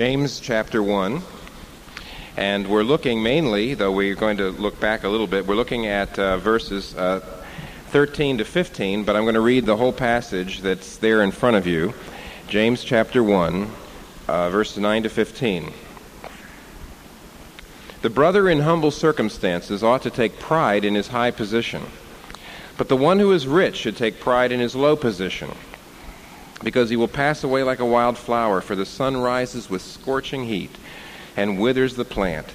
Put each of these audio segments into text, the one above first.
James chapter 1. And we're looking mainly, though we're going to look back a little bit, we're looking at uh, verses uh, 13 to 15, but I'm going to read the whole passage that's there in front of you. James chapter 1, uh, verses 9 to 15. The brother in humble circumstances ought to take pride in his high position, but the one who is rich should take pride in his low position because he will pass away like a wild flower, for the sun rises with scorching heat and withers the plant.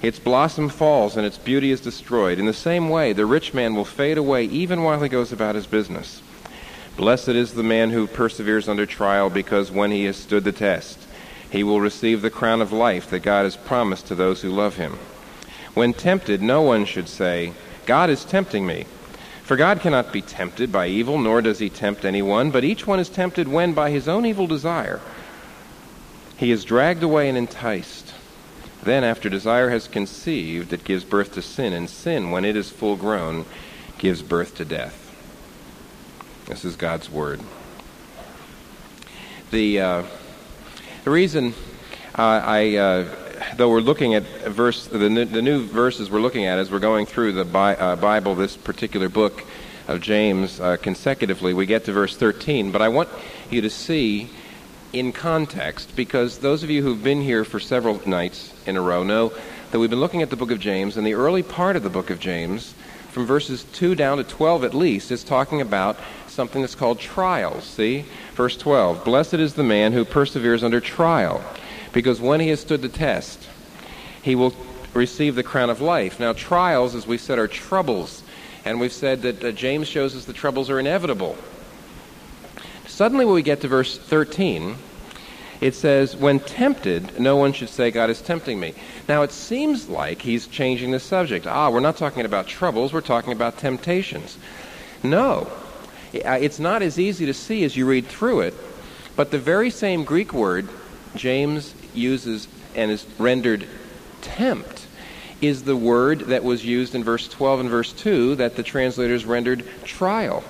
Its blossom falls and its beauty is destroyed. In the same way, the rich man will fade away even while he goes about his business. Blessed is the man who perseveres under trial, because when he has stood the test, he will receive the crown of life that God has promised to those who love him. When tempted, no one should say, God is tempting me. For God cannot be tempted by evil, nor does he tempt anyone, but each one is tempted when, by his own evil desire, he is dragged away and enticed. Then, after desire has conceived, it gives birth to sin, and sin, when it is full grown, gives birth to death. This is God's word. The, uh, the reason uh, I uh, though we're looking at verse, the new, the new verses we're looking at as we're going through the Bi- uh, Bible, this particular book of James uh, consecutively, we get to verse 13. But I want you to see in context, because those of you who've been here for several nights in a row know that we've been looking at the book of James, and the early part of the book of James, from verses 2 down to 12 at least, is talking about something that's called trials. See? Verse 12 Blessed is the man who perseveres under trial because when he has stood the test, he will receive the crown of life. Now, trials, as we said, are troubles. And we've said that uh, James shows us the troubles are inevitable. Suddenly, when we get to verse 13, it says, When tempted, no one should say, God is tempting me. Now, it seems like he's changing the subject. Ah, we're not talking about troubles, we're talking about temptations. No, it's not as easy to see as you read through it, but the very same Greek word James uses and is rendered tempt is the word that was used in verse 12 and verse 2 that the translators rendered trial.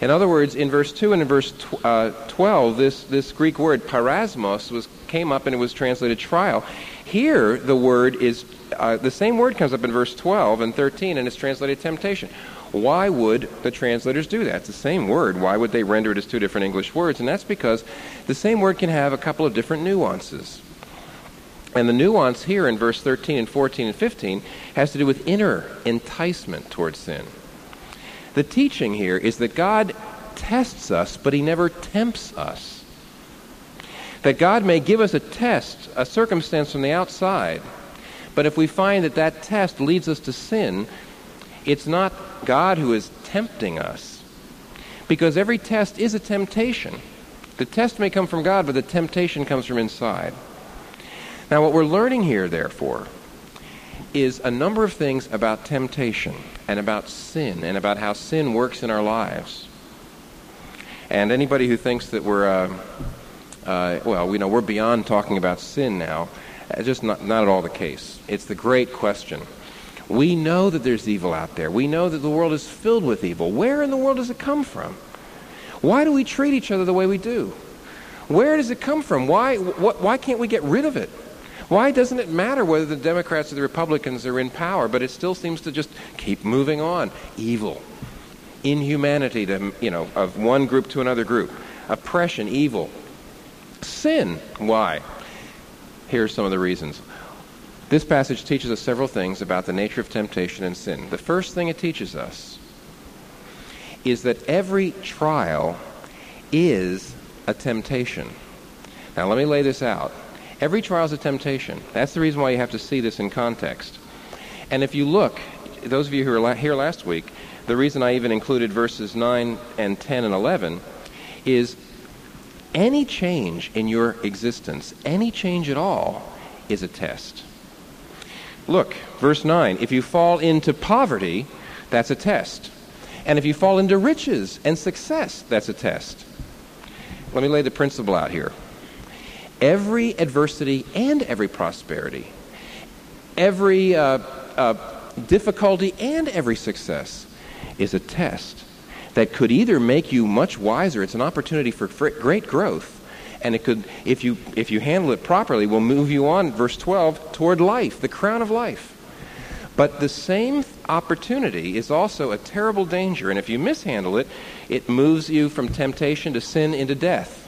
In other words, in verse 2 and in verse tw- uh, 12, this, this Greek word peirasmos was, came up and it was translated trial. Here, the word is, uh, the same word comes up in verse 12 and 13 and it's translated temptation. Why would the translators do that? It's the same word. Why would they render it as two different English words? And that's because the same word can have a couple of different nuances. And the nuance here in verse 13 and 14 and 15 has to do with inner enticement towards sin. The teaching here is that God tests us, but he never tempts us. That God may give us a test, a circumstance from the outside, but if we find that that test leads us to sin, it's not God who is tempting us. Because every test is a temptation. The test may come from God, but the temptation comes from inside. Now, what we're learning here, therefore, is a number of things about temptation and about sin and about how sin works in our lives. And anybody who thinks that we're, uh, uh, well, we know we're beyond talking about sin now, uh, just not, not at all the case. It's the great question we know that there's evil out there. We know that the world is filled with evil. Where in the world does it come from? Why do we treat each other the way we do? Where does it come from? Why, wh- why can't we get rid of it? Why doesn't it matter whether the Democrats or the Republicans are in power, but it still seems to just keep moving on? Evil, inhumanity to, you know, of one group to another group, oppression, evil, sin. Why? Here's some of the reasons. This passage teaches us several things about the nature of temptation and sin. The first thing it teaches us is that every trial is a temptation. Now, let me lay this out. Every trial is a temptation. That's the reason why you have to see this in context. And if you look, those of you who were here last week, the reason I even included verses 9 and 10 and 11 is any change in your existence, any change at all, is a test. Look, verse 9. If you fall into poverty, that's a test. And if you fall into riches and success, that's a test. Let me lay the principle out here. Every adversity and every prosperity, every uh, uh, difficulty and every success is a test that could either make you much wiser, it's an opportunity for great growth, And it could, if you, if you handle it properly, will move you on, verse 12, toward life, the crown of life. But the same opportunity is also a terrible danger, and if you mishandle it, it moves you from temptation to sin into death.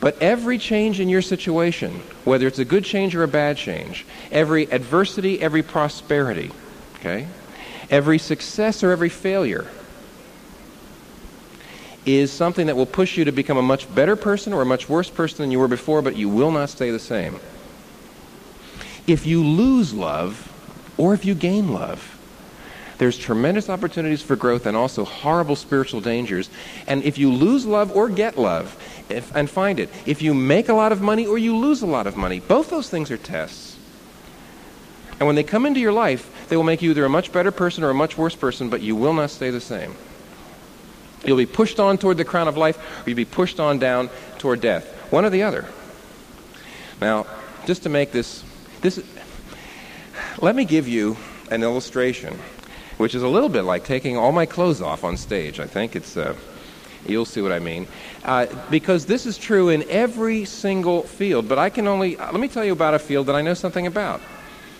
But every change in your situation, whether it's a good change or a bad change, every adversity, every prosperity, okay, every success or every failure, is something that will push you to become a much better person or a much worse person than you were before, but you will not stay the same. If you lose love, or if you gain love, there's tremendous opportunities for growth and also horrible spiritual dangers. And if you lose love or get love, if, and find it, if you make a lot of money or you lose a lot of money, both those things are tests. And when they come into your life, they will make you either a much better person or a much worse person, but you will not stay the same. You'll be pushed on toward the crown of life, or you'll be pushed on down toward death. One or the other. Now, just to make this, this, let me give you an illustration, which is a little bit like taking all my clothes off on stage. I think it's, uh, you'll see what I mean. Uh, because this is true in every single field, but I can only, let me tell you about a field that I know something about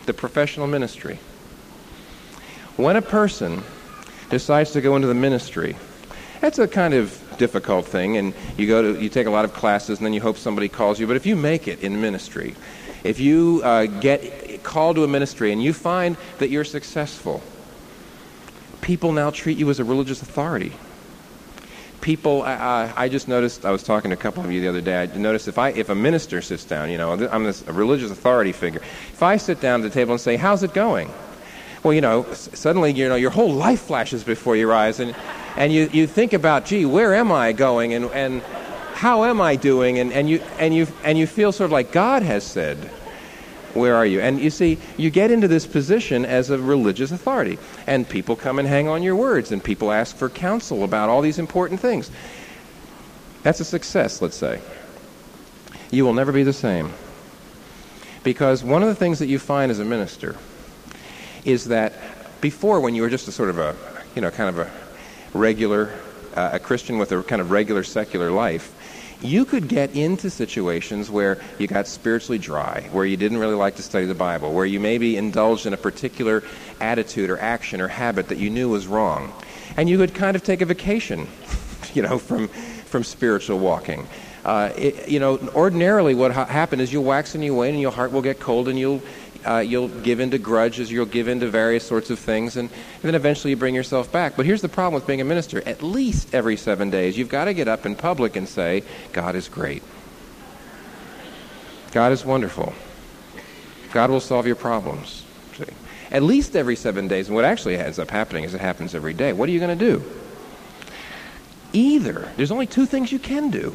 the professional ministry. When a person decides to go into the ministry, that's a kind of difficult thing, and you go to you take a lot of classes, and then you hope somebody calls you. But if you make it in ministry, if you uh, get called to a ministry and you find that you're successful, people now treat you as a religious authority. People, uh, I just noticed. I was talking to a couple of you the other day. I noticed if I, if a minister sits down, you know, I'm this a religious authority figure. If I sit down at the table and say, "How's it going?" Well, you know, suddenly, you know, your whole life flashes before your eyes, and and you, you think about, gee, where am I going and, and how am I doing? And, and, you, and, you, and you feel sort of like God has said, where are you? And you see, you get into this position as a religious authority, and people come and hang on your words, and people ask for counsel about all these important things. That's a success, let's say. You will never be the same. Because one of the things that you find as a minister is that before, when you were just a sort of a, you know, kind of a regular, uh, a Christian with a kind of regular secular life, you could get into situations where you got spiritually dry, where you didn't really like to study the Bible, where you maybe indulged in a particular attitude or action or habit that you knew was wrong. And you could kind of take a vacation, you know, from, from spiritual walking. Uh, it, you know, ordinarily what ha- is you'll wax and you wane and your heart will get cold and you'll uh, you'll give in to grudges, you'll give in to various sorts of things, and, and then eventually you bring yourself back. But here's the problem with being a minister at least every seven days, you've got to get up in public and say, God is great. God is wonderful. God will solve your problems. See? At least every seven days. And what actually ends up happening is it happens every day. What are you going to do? Either, there's only two things you can do.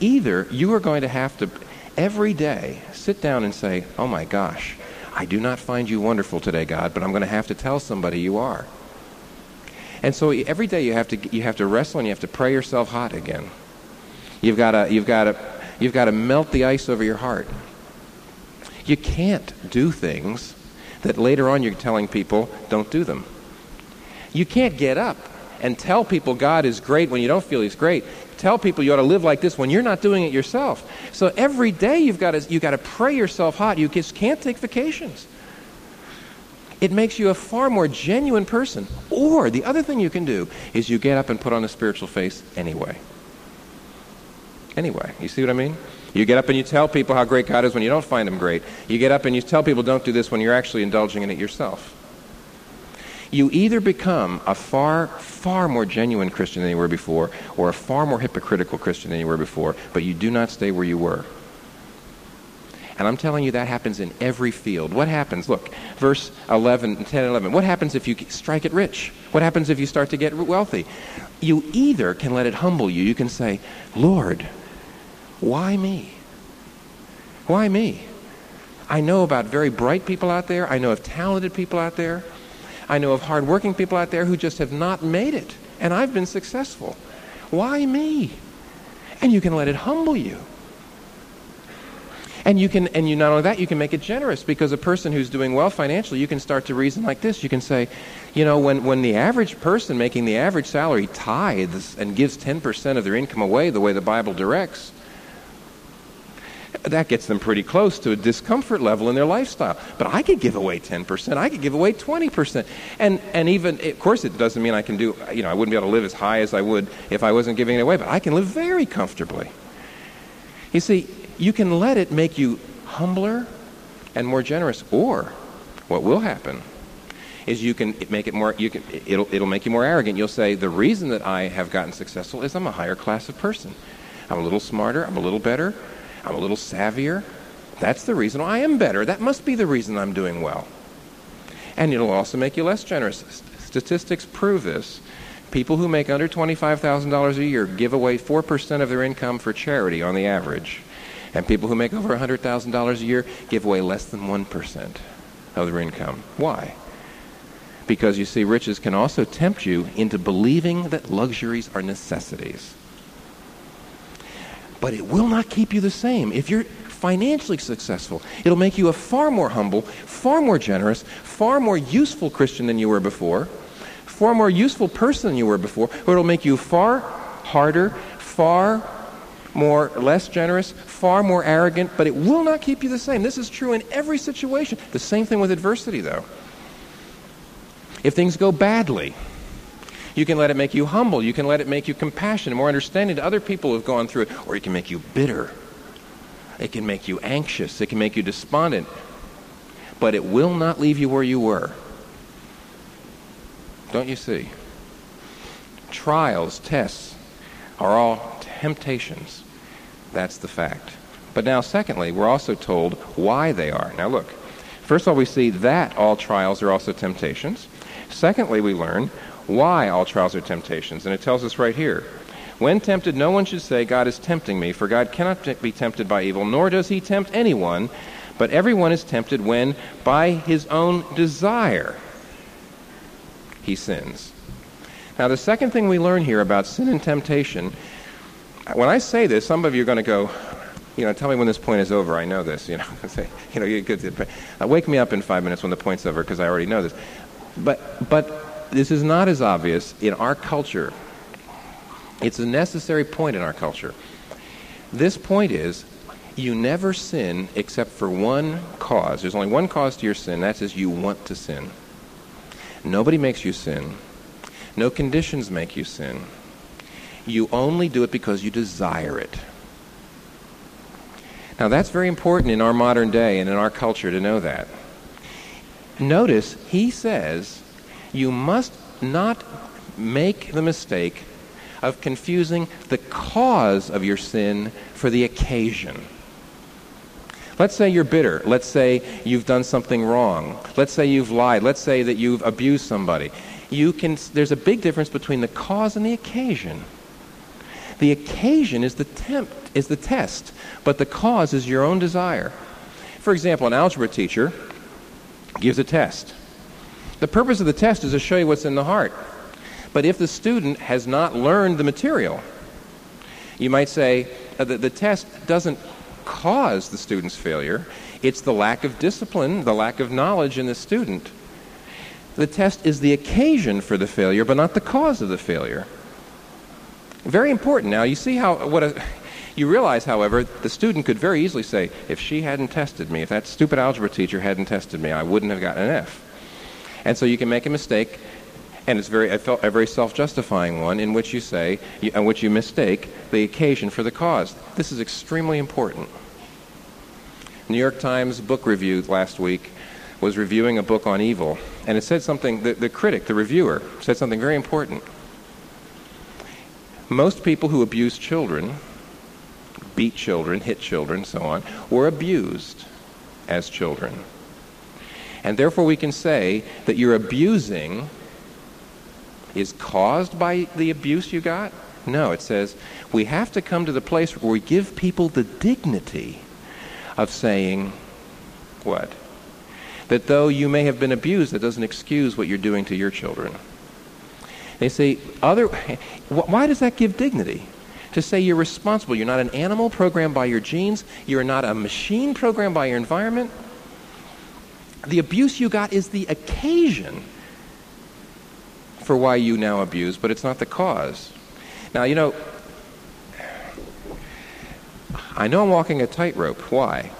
Either you are going to have to every day sit down and say, Oh my gosh, I do not find you wonderful today, God, but I'm going to have to tell somebody you are. And so every day you have to you have to wrestle and you have to pray yourself hot again. You've got you've to you've got to melt the ice over your heart. You can't do things that later on you're telling people don't do them. You can't get up and tell people God is great when you don't feel He's great tell people you ought to live like this when you're not doing it yourself. So every day you've got to, you've got to pray yourself hot. You just can't take vacations. It makes you a far more genuine person. Or the other thing you can do is you get up and put on a spiritual face anyway. Anyway, you see what I mean? You get up and you tell people how great God is when you don't find Him great. You get up and you tell people don't do this when you're actually indulging in it yourself you either become a far, far more genuine Christian than you were before, or a far more hypocritical Christian than you were before, but you do not stay where you were. And I'm telling you that happens in every field. What happens? Look, verse 11, 10 and 11. What happens if you strike it rich? What happens if you start to get wealthy? You either can let it humble you. You can say, Lord, why me? Why me? I know about very bright people out there. I know of talented people out there. I know of hardworking people out there who just have not made it, and I've been successful. Why me? And you can let it humble you. And you can, and you not only that, you can make it generous because a person who's doing well financially, you can start to reason like this. You can say, you know, when, when the average person making the average salary tithes and gives 10% of their income away the way the Bible directs, that gets them pretty close to a discomfort level in their lifestyle. But I could give away 10%, I could give away 20%. And, and even, of course, it doesn't mean I can do, you know, I wouldn't be able to live as high as I would if I wasn't giving it away, but I can live very comfortably. You see, you can let it make you humbler and more generous, or what will happen is you can make it more you can it'll it'll make you more arrogant. You'll say the reason that i have gotten successful is i'm a higher class of person. I'm a little smarter. I'm a little better I'm a little savvier. That's the reason I am better. That must be the reason I'm doing well. And it'll also make you less generous. Statistics prove this. People who make under $25,000 a year give away 4% of their income for charity on the average. And people who make over $100,000 a year give away less than 1% of their income. Why? Because you see, riches can also tempt you into believing that luxuries are necessities but it will not keep you the same. If you're financially successful, it'll make you a far more humble, far more generous, far more useful Christian than you were before, far more useful person than you were before, or it'll make you far harder, far more less generous, far more arrogant, but it will not keep you the same. This is true in every situation. The same thing with adversity, though. If things go badly, you can let it make you humble. You can let it make you compassionate, more understanding to other people who've gone through it. Or it can make you bitter. It can make you anxious. It can make you despondent. But it will not leave you where you were. Don't you see? Trials, tests are all temptations. That's the fact. But now, secondly, we're also told why they are. Now, look. First of all, we see that all trials are also temptations. Secondly, we learn why all trials are temptations. And it tells us right here. When tempted, no one should say, God is tempting me, for God cannot be tempted by evil, nor does he tempt anyone, but everyone is tempted when, by his own desire, he sins. Now, the second thing we learn here about sin and temptation, when I say this, some of you are going to go, you know, tell me when this point is over. I know this. You know, say, you know, you could uh, wake me up in five minutes when the point's over because I already know this. But, but this is not as obvious in our culture. It's a necessary point in our culture. This point is you never sin except for one cause. There's only one cause to your sin. That is you want to sin. Nobody makes you sin. No conditions make you sin. You only do it because you desire it. Now, that's very important in our modern day and in our culture to know that. Notice he says you must not make the mistake of confusing the cause of your sin for the occasion. Let's say you're bitter. Let's say you've done something wrong. Let's say you've lied. Let's say that you've abused somebody. You can, there's a big difference between the cause and the occasion. The occasion is the, temp, is the test, but the cause is your own desire. For example, an algebra teacher gives a test. The purpose of the test is to show you what's in the heart. But if the student has not learned the material, you might say uh, that the test doesn't cause the student's failure. It's the lack of discipline, the lack of knowledge in the student. The test is the occasion for the failure, but not the cause of the failure. Very important. Now, you see how what a, you realize, however, the student could very easily say, if she hadn't tested me, if that stupid algebra teacher hadn't tested me, I wouldn't have gotten an F. And so you can make a mistake, and it's very, a very self-justifying one, in which you say, in which you mistake the occasion for the cause. This is extremely important. New York Times book review last week was reviewing a book on evil, and it said something, the, the critic, the reviewer, said something very important. Most people who abuse children, beat children, hit children, so on, were abused as children. And therefore, we can say that your abusing is caused by the abuse you got? No, it says we have to come to the place where we give people the dignity of saying, what? That though you may have been abused, that doesn't excuse what you're doing to your children. They say, other, why does that give dignity? to say you're responsible. You're not an animal programmed by your genes, you're not a machine programmed by your environment. The abuse you got is the occasion for why you now abuse, but it's not the cause. Now, you know, I know I'm walking a tightrope. Why?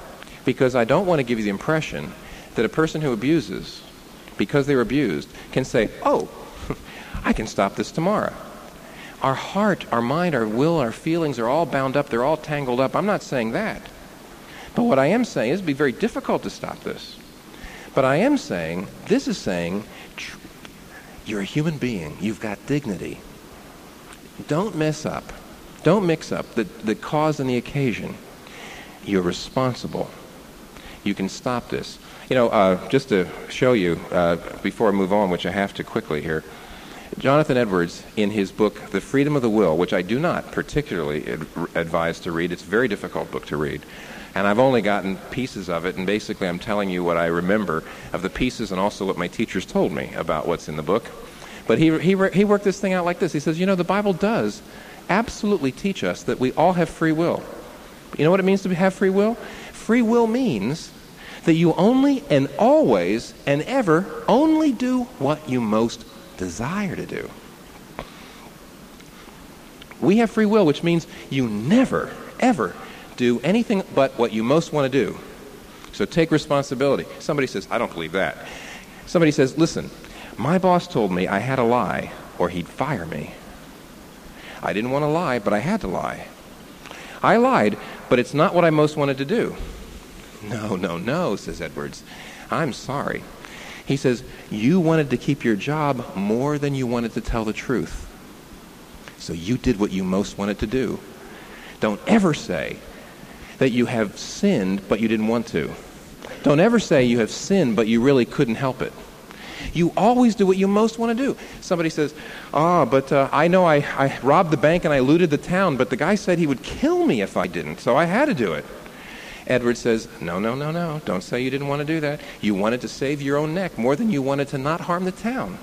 Because I don't want to give you the impression that a person who abuses, because they're abused, can say, oh, I can stop this tomorrow. Our heart, our mind, our will, our feelings are all bound up. They're all tangled up. I'm not saying that. But what I am saying is it'd be very difficult to stop this. But I am saying, this is saying, you're a human being. You've got dignity. Don't mess up. Don't mix up the, the cause and the occasion. You're responsible. You can stop this. You know, uh, just to show you, uh, before I move on, which I have to quickly here, Jonathan Edwards, in his book, The Freedom of the Will, which I do not particularly ad- advise to read, it's a very difficult book to read. And I've only gotten pieces of it, and basically I'm telling you what I remember of the pieces and also what my teachers told me about what's in the book. But he, he, he worked this thing out like this. He says, you know, the Bible does absolutely teach us that we all have free will. You know what it means to have free will? Free will means that you only and always and ever only do what you most desire to do. We have free will, which means you never, ever do anything but what you most want to do. So take responsibility. Somebody says, I don't believe that. Somebody says, listen, my boss told me I had to lie or he'd fire me. I didn't want to lie, but I had to lie. I lied, but it's not what I most wanted to do. No, no, no, says Edwards. I'm sorry. He says, You wanted to keep your job more than you wanted to tell the truth. So you did what you most wanted to do. Don't ever say that you have sinned, but you didn't want to. Don't ever say you have sinned, but you really couldn't help it. You always do what you most want to do. Somebody says, Ah, oh, but uh, I know I, I robbed the bank and I looted the town, but the guy said he would kill me if I didn't, so I had to do it. Edward says, No, no, no, no. Don't say you didn't want to do that. You wanted to save your own neck more than you wanted to not harm the town.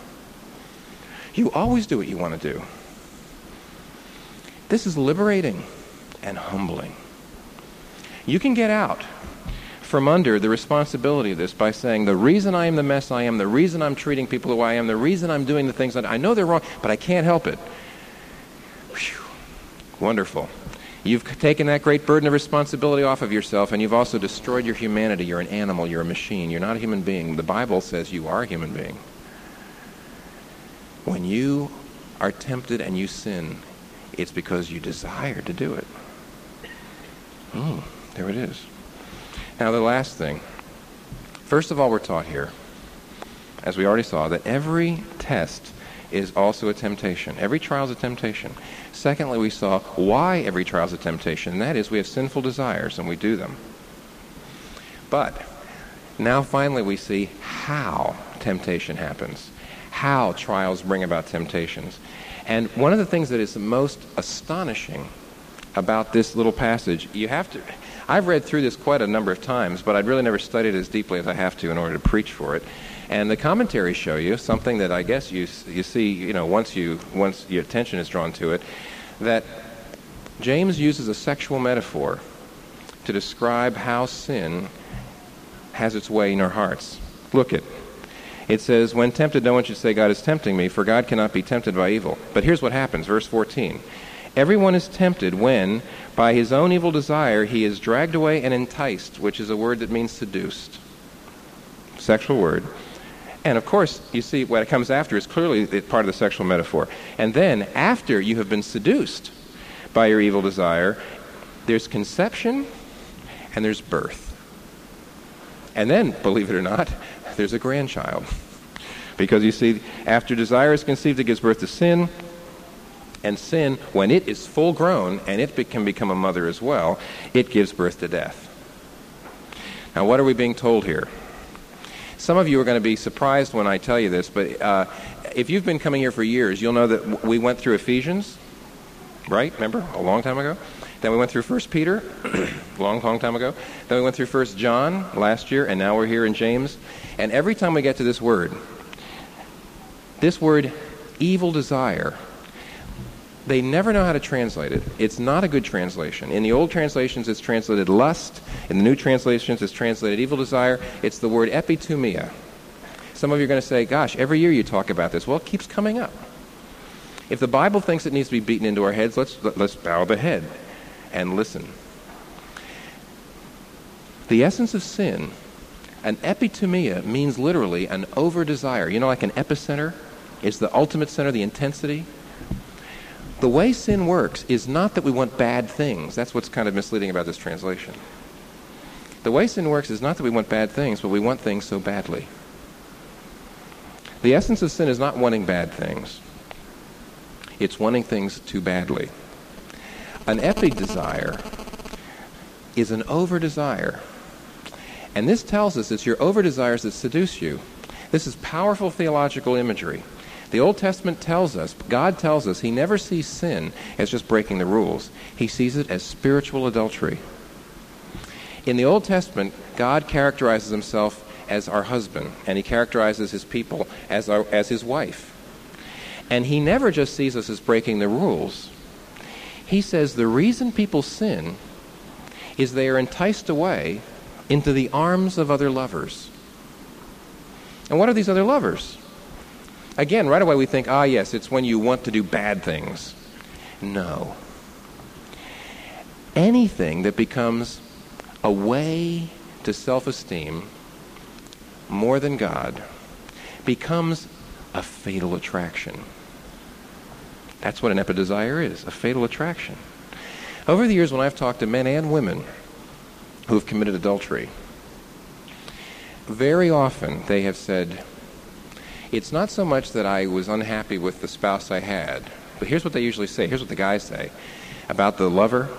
You always do what you want to do. This is liberating and humbling. You can get out from under the responsibility of this by saying, The reason I am the mess I am, the reason I'm treating people the way I am, the reason I'm doing the things that I know they're wrong, but I can't help it. Whew. Wonderful. You've taken that great burden of responsibility off of yourself, and you've also destroyed your humanity. You're an animal, you're a machine, you're not a human being. The Bible says you are a human being. When you are tempted and you sin, it's because you desire to do it. Mm, there it is. Now, the last thing. First of all, we're taught here, as we already saw, that every test is also a temptation. Every trial is a temptation. Secondly, we saw why every trial is a temptation, and that is we have sinful desires and we do them. But now finally we see how temptation happens, how trials bring about temptations. And one of the things that is the most astonishing about this little passage, you have to. I've read through this quite a number of times, but I'd really never studied it as deeply as I have to in order to preach for it. And the commentaries show you something that I guess you you see, you know, once you once your attention is drawn to it, that James uses a sexual metaphor to describe how sin has its way in our hearts. Look at it says, When tempted, no one should say, God is tempting me, for God cannot be tempted by evil. But here's what happens, verse 14. Everyone is tempted when, by his own evil desire, he is dragged away and enticed, which is a word that means seduced. Sexual word. And of course, you see, what comes after is clearly part of the sexual metaphor. And then, after you have been seduced by your evil desire, there's conception and there's birth. And then, believe it or not, there's a grandchild. Because you see, after desire is conceived, it gives birth to sin. And sin, when it is full grown and it be- can become a mother as well, it gives birth to death. Now, what are we being told here? Some of you are going to be surprised when I tell you this, but uh, if you've been coming here for years, you'll know that we went through Ephesians, right? Remember, a long time ago. Then we went through First Peter, long, long time ago. Then we went through First John last year, and now we're here in James. And every time we get to this word, this word, evil desire, they never know how to translate it. It's not a good translation. In the old translations, it's translated lust. In the new translations, it's translated evil desire. It's the word epithumia. Some of you are going to say, gosh, every year you talk about this. Well, it keeps coming up. If the Bible thinks it needs to be beaten into our heads, let's, let's bow the head and listen. The essence of sin, an epithumia means literally an over desire. You know, like an epicenter is the ultimate center, the intensity. The way sin works is not that we want bad things. That's what's kind of misleading about this translation. The way sin works is not that we want bad things, but we want things so badly. The essence of sin is not wanting bad things. It's wanting things too badly. An epi desire is an over desire. And this tells us it's your over desires that seduce you. This is powerful theological imagery. The Old Testament tells us, God tells us, He never sees sin as just breaking the rules. He sees it as spiritual adultery. In the Old Testament, God characterizes Himself as our husband, and He characterizes His people as, our, as His wife. And He never just sees us as breaking the rules. He says the reason people sin is they are enticed away into the arms of other lovers. And what are these other lovers? Again, right away we think, ah, yes, it's when you want to do bad things. No. Anything that becomes a way to self esteem more than God becomes a fatal attraction. That's what an epidesire is a fatal attraction. Over the years, when I've talked to men and women who have committed adultery, very often they have said, it's not so much that I was unhappy with the spouse I had, but here's what they usually say. Here's what the guys say about the lover.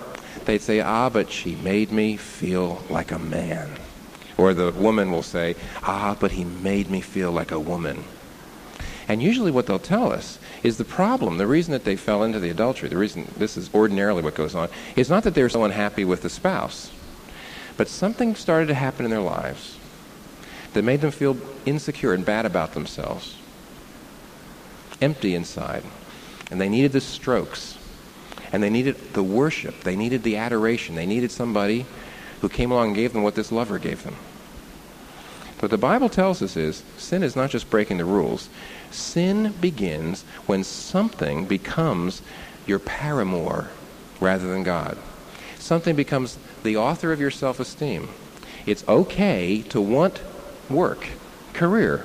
They'd say, ah, but she made me feel like a man. Or the woman will say, ah, but he made me feel like a woman. And usually what they'll tell us is the problem, the reason that they fell into the adultery, the reason this is ordinarily what goes on, is not that they're so unhappy with the spouse, but something started to happen in their lives that made them feel insecure and bad about themselves, empty inside. And they needed the strokes. And they needed the worship. They needed the adoration. They needed somebody who came along and gave them what this lover gave them. What the Bible tells us is sin is not just breaking the rules. Sin begins when something becomes your paramour rather than God. Something becomes the author of your self esteem. It's okay to want work, career.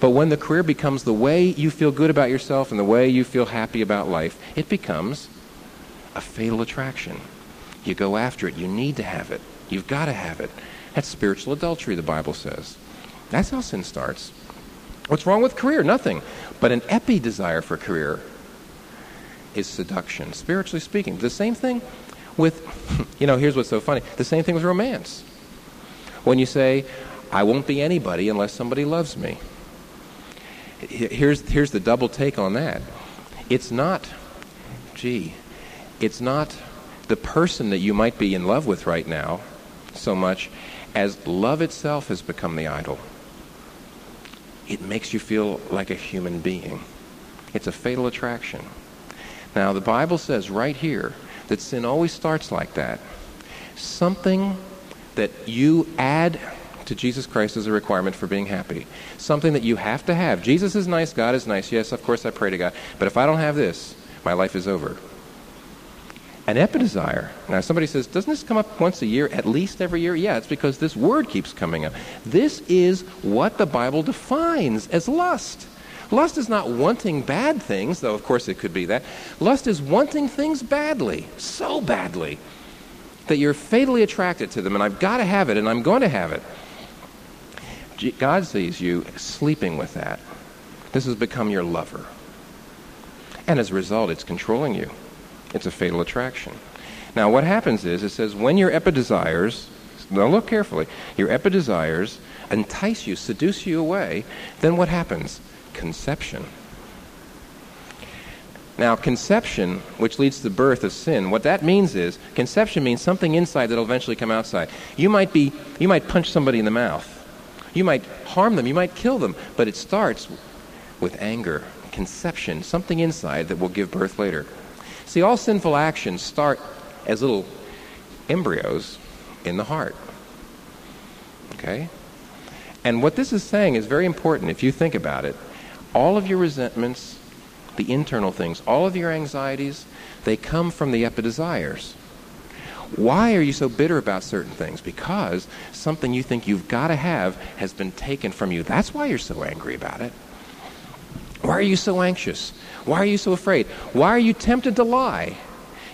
But when the career becomes the way you feel good about yourself and the way you feel happy about life, it becomes a fatal attraction. You go after it. You need to have it. You've got to have it. That's spiritual adultery, the Bible says. That's how sin starts. What's wrong with career? Nothing. But an epi desire for career is seduction, spiritually speaking. The same thing with, you know, here's what's so funny the same thing with romance. When you say, I won't be anybody unless somebody loves me. Here's, here's the double take on that. It's not, gee, it's not the person that you might be in love with right now so much as love itself has become the idol. It makes you feel like a human being. It's a fatal attraction. Now, the Bible says right here that sin always starts like that. Something that you add to Jesus Christ as a requirement for being happy. Something that you have to have. Jesus is nice, God is nice. Yes, of course I pray to God. But if I don't have this, my life is over. An epidesire. Now, somebody says, doesn't this come up once a year, at least every year? Yeah, it's because this word keeps coming up. This is what the Bible defines as lust. Lust is not wanting bad things, though of course it could be that. Lust is wanting things badly, so badly, that you're fatally attracted to them, and I've got to have it, and I'm going to have it. God sees you sleeping with that. This has become your lover. And as a result, it's controlling you. It's a fatal attraction. Now, what happens is, it says, when your epidesires, now look carefully, your epidesires entice you, seduce you away, then what happens? Conception. Now, conception, which leads to the birth of sin, what that means is conception means something inside that'll eventually come outside. You might be, you might punch somebody in the mouth. You might harm them, you might kill them, but it starts with anger, conception, something inside that will give birth later. See, all sinful actions start as little embryos in the heart. Okay? And what this is saying is very important if you think about it. All of your resentments, the internal things, all of your anxieties, they come from the epidesires. Why are you so bitter about certain things? Because something you think you've got to have has been taken from you. That's why you're so angry about it. Why are you so anxious? Why are you so afraid? Why are you tempted to lie?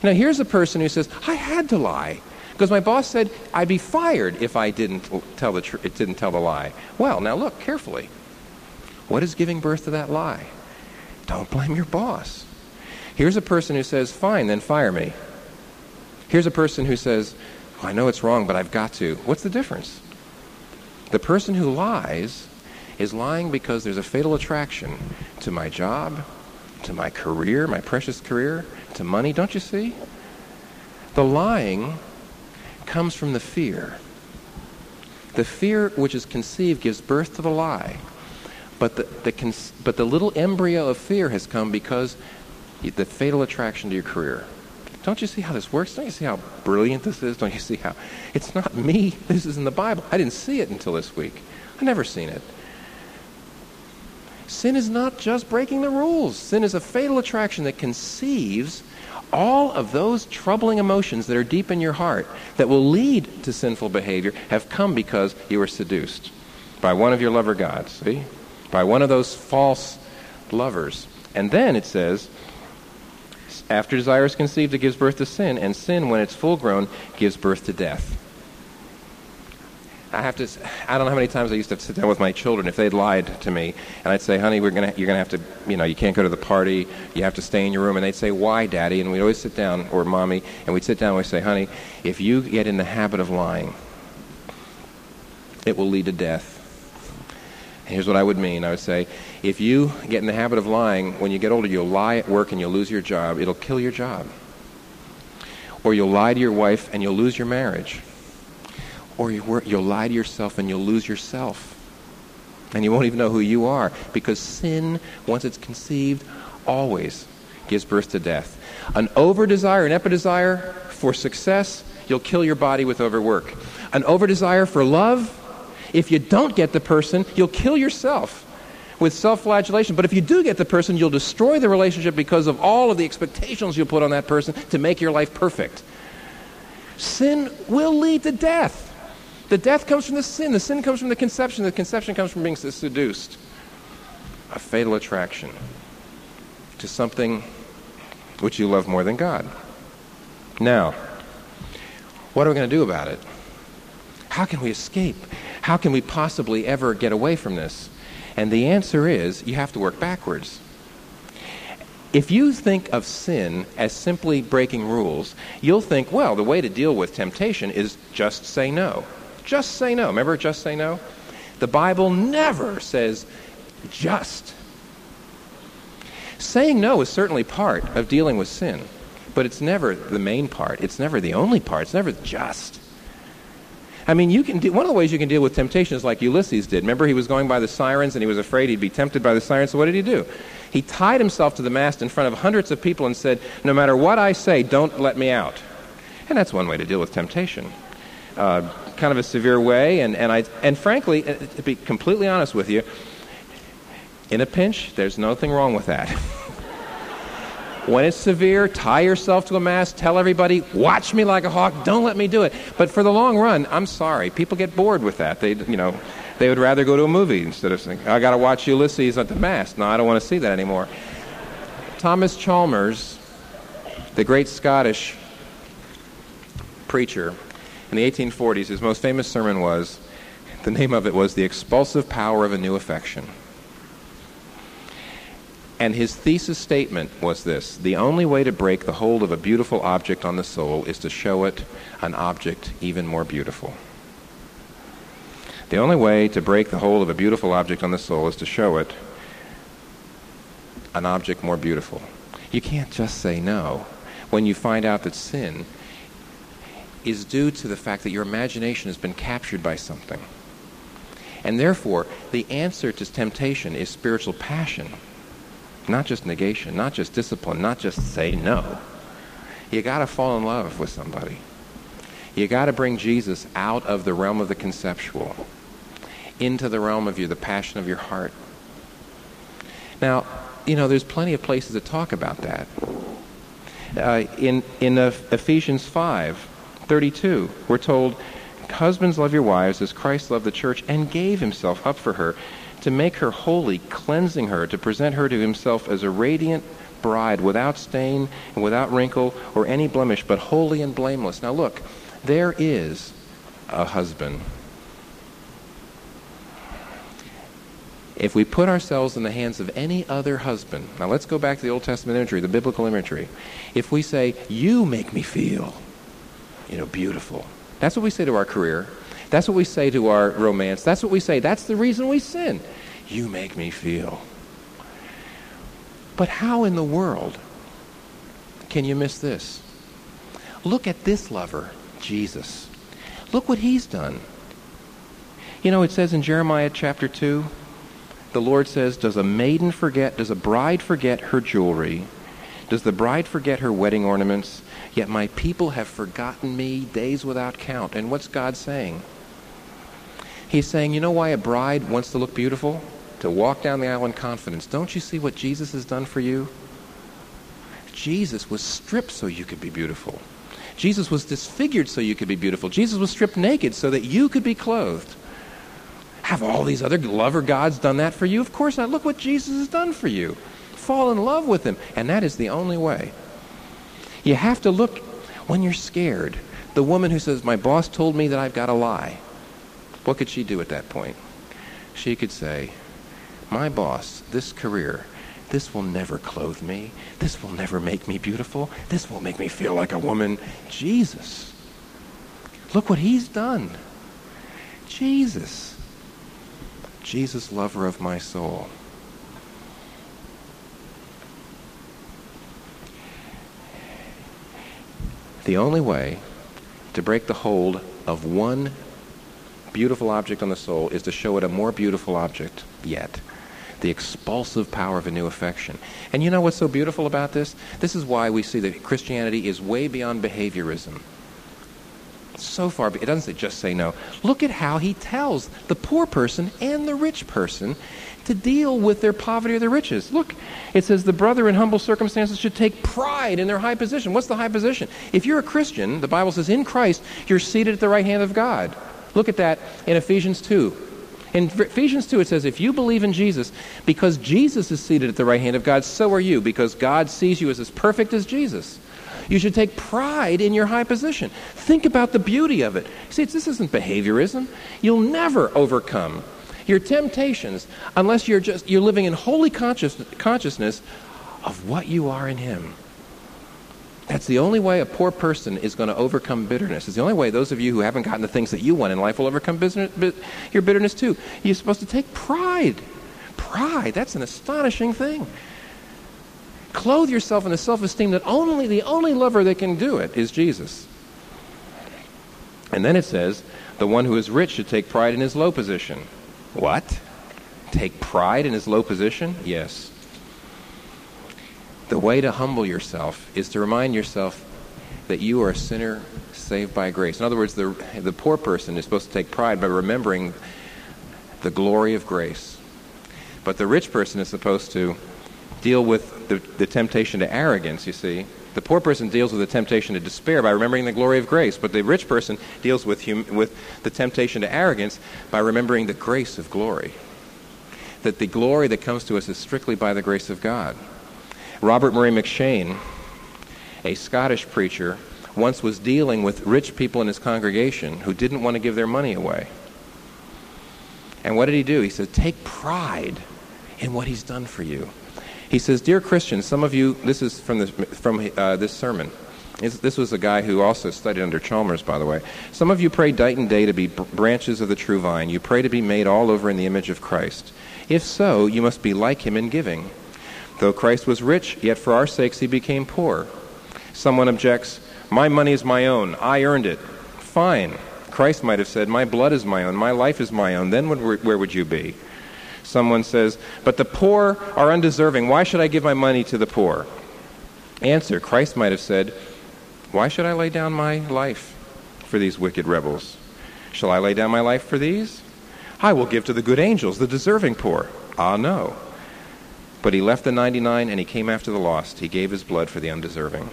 Know, here's a person who says, I had to lie because my boss said I'd be fired if I didn't tell the tr- it didn't tell the lie. Well, now look carefully. What is giving birth to that lie? Don't blame your boss. Here's a person who says, "Fine, then fire me." Here's a person who says, well, "I know it's wrong, but I've got to." What's the difference? The person who lies is lying because there's a fatal attraction to my job, to my career, my precious career, to money. Don't you see? The lying comes from the fear. The fear which is conceived gives birth to the lie. But the, the but the little embryo of fear has come because the fatal attraction to your career. Don't you see how this works? Don't you see how brilliant this is? Don't you see how it's not me? This is in the Bible. I didn't see it until this week. I never seen it. Sin is not just breaking the rules. Sin is a fatal attraction that conceives all of those troubling emotions that are deep in your heart that will lead to sinful behavior have come because you were seduced by one of your lover gods, see? By one of those false lovers. And then it says, after desire is conceived, it gives birth to sin, and sin, when it's full grown, gives birth to death. I have to. I don't know how many times I used to sit down with my children if they'd lied to me, and I'd say, "Honey, we're gonna, you're gonna have to, you know, you can't go to the party. You have to stay in your room." And they'd say, "Why, Daddy?" And we'd always sit down, or Mommy, and we'd sit down and we'd say, "Honey, if you get in the habit of lying, it will lead to death." Here's what I would mean. I would say, if you get in the habit of lying, when you get older, you'll lie at work and you'll lose your job. It'll kill your job. Or you'll lie to your wife and you'll lose your marriage or you'll lie to yourself and you'll lose yourself. And you won't even know who you are because sin, once it's conceived, always gives birth to death. An over desire, an epidesire for success, you'll kill your body with overwork. An over desire for love, if you don't get the person, you'll kill yourself with self flagellation. But if you do get the person, you'll destroy the relationship because of all of the expectations you'll put on that person to make your life perfect. Sin will lead to death. The death comes from the sin. The sin comes from the conception. The conception comes from being seduced. A fatal attraction to something which you love more than God. Now, what are we going to do about it? How can we escape? How can we possibly ever get away from this? And the answer is you have to work backwards. If you think of sin as simply breaking rules, you'll think, well, the way to deal with temptation is just say no. Just say no. Remember, just say no? The Bible never says just. Saying no is certainly part of dealing with sin, but it's never the main part. It's never the only part. It's never just. I mean, you can do, one of the ways you can deal with temptation is like Ulysses did. Remember, he was going by the sirens and he was afraid he'd be tempted by the sirens. So what did he do? He tied himself to the mast in front of hundreds of people and said, "No matter what I say, don't let me out." And that's one way to deal with temptation. Uh, kind of a severe way. And, and, I, and frankly, uh, to be completely honest with you, in a pinch, there's nothing wrong with that. when it's severe, tie yourself to a mast, tell everybody, watch me like a hawk, don't let me do it. But for the long run, I'm sorry, people get bored with that. They, you know, they would rather go to a movie instead of saying, I got to watch Ulysses at the mast. No, I don't want to see that anymore. Thomas Chalmers, the great Scottish preacher, in the 1840s, his most famous sermon was the name of it was The Expulsive Power of a New Affection. And his thesis statement was this The only way to break the hold of a beautiful object on the soul is to show it an object even more beautiful. The only way to break the hold of a beautiful object on the soul is to show it an object more beautiful. You can't just say no when you find out that sin is due to the fact that your imagination has been captured by something. And therefore, the answer to temptation is spiritual passion. Not just negation, not just discipline, not just say no. You got to fall in love with somebody. You got to bring Jesus out of the realm of the conceptual into the realm of you, the passion of your heart. Now, you know, there's plenty of places that talk about that. Uh, in in Ephesians 5, 32, we're told, Husbands, love your wives as Christ loved the church and gave himself up for her to make her holy, cleansing her, to present her to himself as a radiant bride without stain and without wrinkle or any blemish, but holy and blameless. Now, look, there is a husband. If we put ourselves in the hands of any other husband, now let's go back to the Old Testament imagery, the biblical imagery. If we say, You make me feel, you know, beautiful, that's what we say to our career. That's what we say to our romance. That's what we say. That's the reason we sin. You make me feel. But how in the world can you miss this? Look at this lover, Jesus. Look what he's done. You know, it says in Jeremiah chapter 2, the Lord says, Does a maiden forget, does a bride forget her jewelry? Does the bride forget her wedding ornaments? Yet my people have forgotten me days without count. And what's God saying? He's saying, you know why a bride wants to look beautiful? To walk down the aisle in confidence. Don't you see what Jesus has done for you? Jesus was stripped so you could be beautiful. Jesus was disfigured so you could be beautiful. Jesus was stripped naked so that you could be clothed. Have all these other lover gods done that for you? Of course not. Look what Jesus has done for you. Fall in love with him. And that is the only way. You have to look when you're scared. The woman who says, My boss told me that I've got to lie. What could she do at that point? She could say, My boss, this career, this will never clothe me. This will never make me beautiful. This will make me feel like a woman. Jesus. Look what he's done. Jesus. Jesus, lover of my soul. The only way to break the hold of one beautiful object on the soul is to show it a more beautiful object yet. The expulsive power of a new affection. And you know what's so beautiful about this? This is why we see that Christianity is way beyond behaviorism. So far, it doesn't say just say no. Look at how he tells the poor person and the rich person to deal with their poverty or their riches. Look, it says the brother in humble circumstances should take pride in their high position. What's the high position? If you're a Christian, the Bible says in Christ, you're seated at the right hand of God. Look at that in Ephesians 2. In Ephesians 2, it says, If you believe in Jesus, because Jesus is seated at the right hand of God, so are you, because God sees you as as perfect as Jesus. You should take pride in your high position. Think about the beauty of it. See, this isn't behaviorism. You'll never overcome your temptations unless you're just you're living in holy conscious, consciousness of what you are in him that's the only way a poor person is going to overcome bitterness. It's the only way those of you who haven't gotten the things that you want in life will overcome business, your bitterness too. You're supposed to take pride. Pride, that's an astonishing thing. Clothe yourself in the self esteem that only the only lover that can do it is Jesus. And then it says, the one who is rich should take pride in his low position. What? Take pride in his low position? Yes. The way to humble yourself is to remind yourself that you are a sinner saved by grace. In other words, the, the poor person is supposed to take pride by remembering the glory of grace. But the rich person is supposed to deal with the, the temptation to arrogance, you see. The poor person deals with the temptation to despair by remembering the glory of grace, but the rich person deals with, hum, with the temptation to arrogance by remembering the grace of glory. That the glory that comes to us is strictly by the grace of God. Robert Murray M'Cheyne, a Scottish preacher, once was dealing with rich people in his congregation who didn't want to give their money away. And what did he do? He said, Take pride in what he's done for you. He says, Dear Christians, some of you, this is from this, from, uh, this sermon. This was a guy who also studied under Chalmers, by the way. Some of you pray night and day to be branches of the true vine. You pray to be made all over in the image of Christ. If so, you must be like him in giving. Though Christ was rich, yet for our sakes he became poor. Someone objects, My money is my own. I earned it. Fine. Christ might have said, My blood is my own. My life is my own. Then where would you be? Someone says, But the poor are undeserving. Why should I give my money to the poor? Answer Christ might have said, Why should I lay down my life for these wicked rebels? Shall I lay down my life for these? I will give to the good angels, the deserving poor. Ah, no. But he left the 99 and he came after the lost. He gave his blood for the undeserving.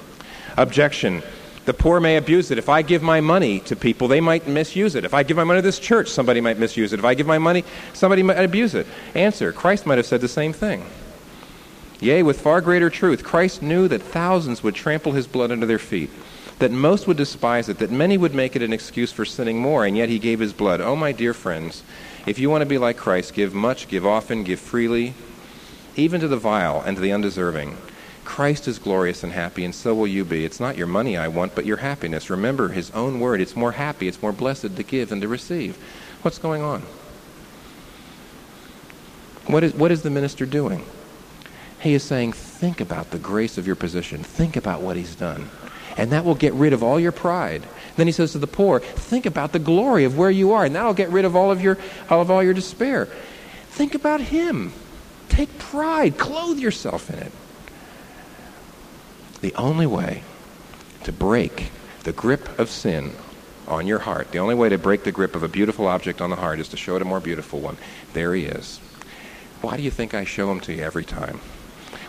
Objection. The poor may abuse it. If I give my money to people, they might misuse it. If I give my money to this church, somebody might misuse it. If I give my money, somebody might abuse it. Answer Christ might have said the same thing. Yea, with far greater truth, Christ knew that thousands would trample his blood under their feet, that most would despise it, that many would make it an excuse for sinning more, and yet he gave his blood. Oh, my dear friends, if you want to be like Christ, give much, give often, give freely, even to the vile and to the undeserving. Christ is glorious and happy, and so will you be. It's not your money I want, but your happiness. Remember his own word. It's more happy, it's more blessed to give than to receive. What's going on? What is, what is the minister doing? He is saying, think about the grace of your position. Think about what he's done. And that will get rid of all your pride. Then he says to the poor, think about the glory of where you are, and that'll get rid of all of your all of all your despair. Think about him. Take pride. Clothe yourself in it. The only way to break the grip of sin on your heart, the only way to break the grip of a beautiful object on the heart is to show it a more beautiful one. There he is. Why do you think I show him to you every time?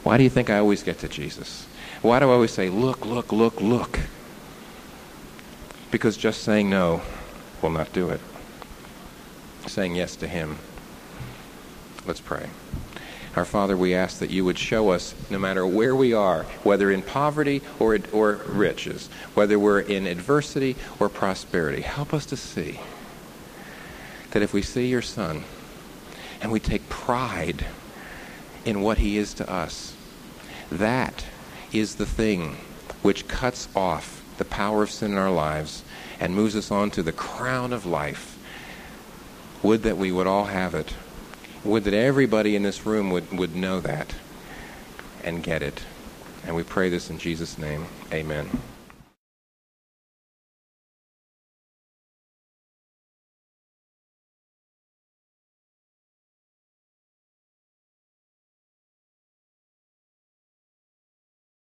Why do you think I always get to Jesus? Why do I always say, look, look, look, look? Because just saying no will not do it. Saying yes to him. Let's pray. Our Father, we ask that you would show us, no matter where we are, whether in poverty or, or riches, whether we're in adversity or prosperity, help us to see that if we see your Son and we take pride in what he is to us, that is the thing which cuts off the power of sin in our lives and moves us on to the crown of life. Would that we would all have it. Would that everybody in this room would, would know that and get it. And we pray this in Jesus' name. Amen.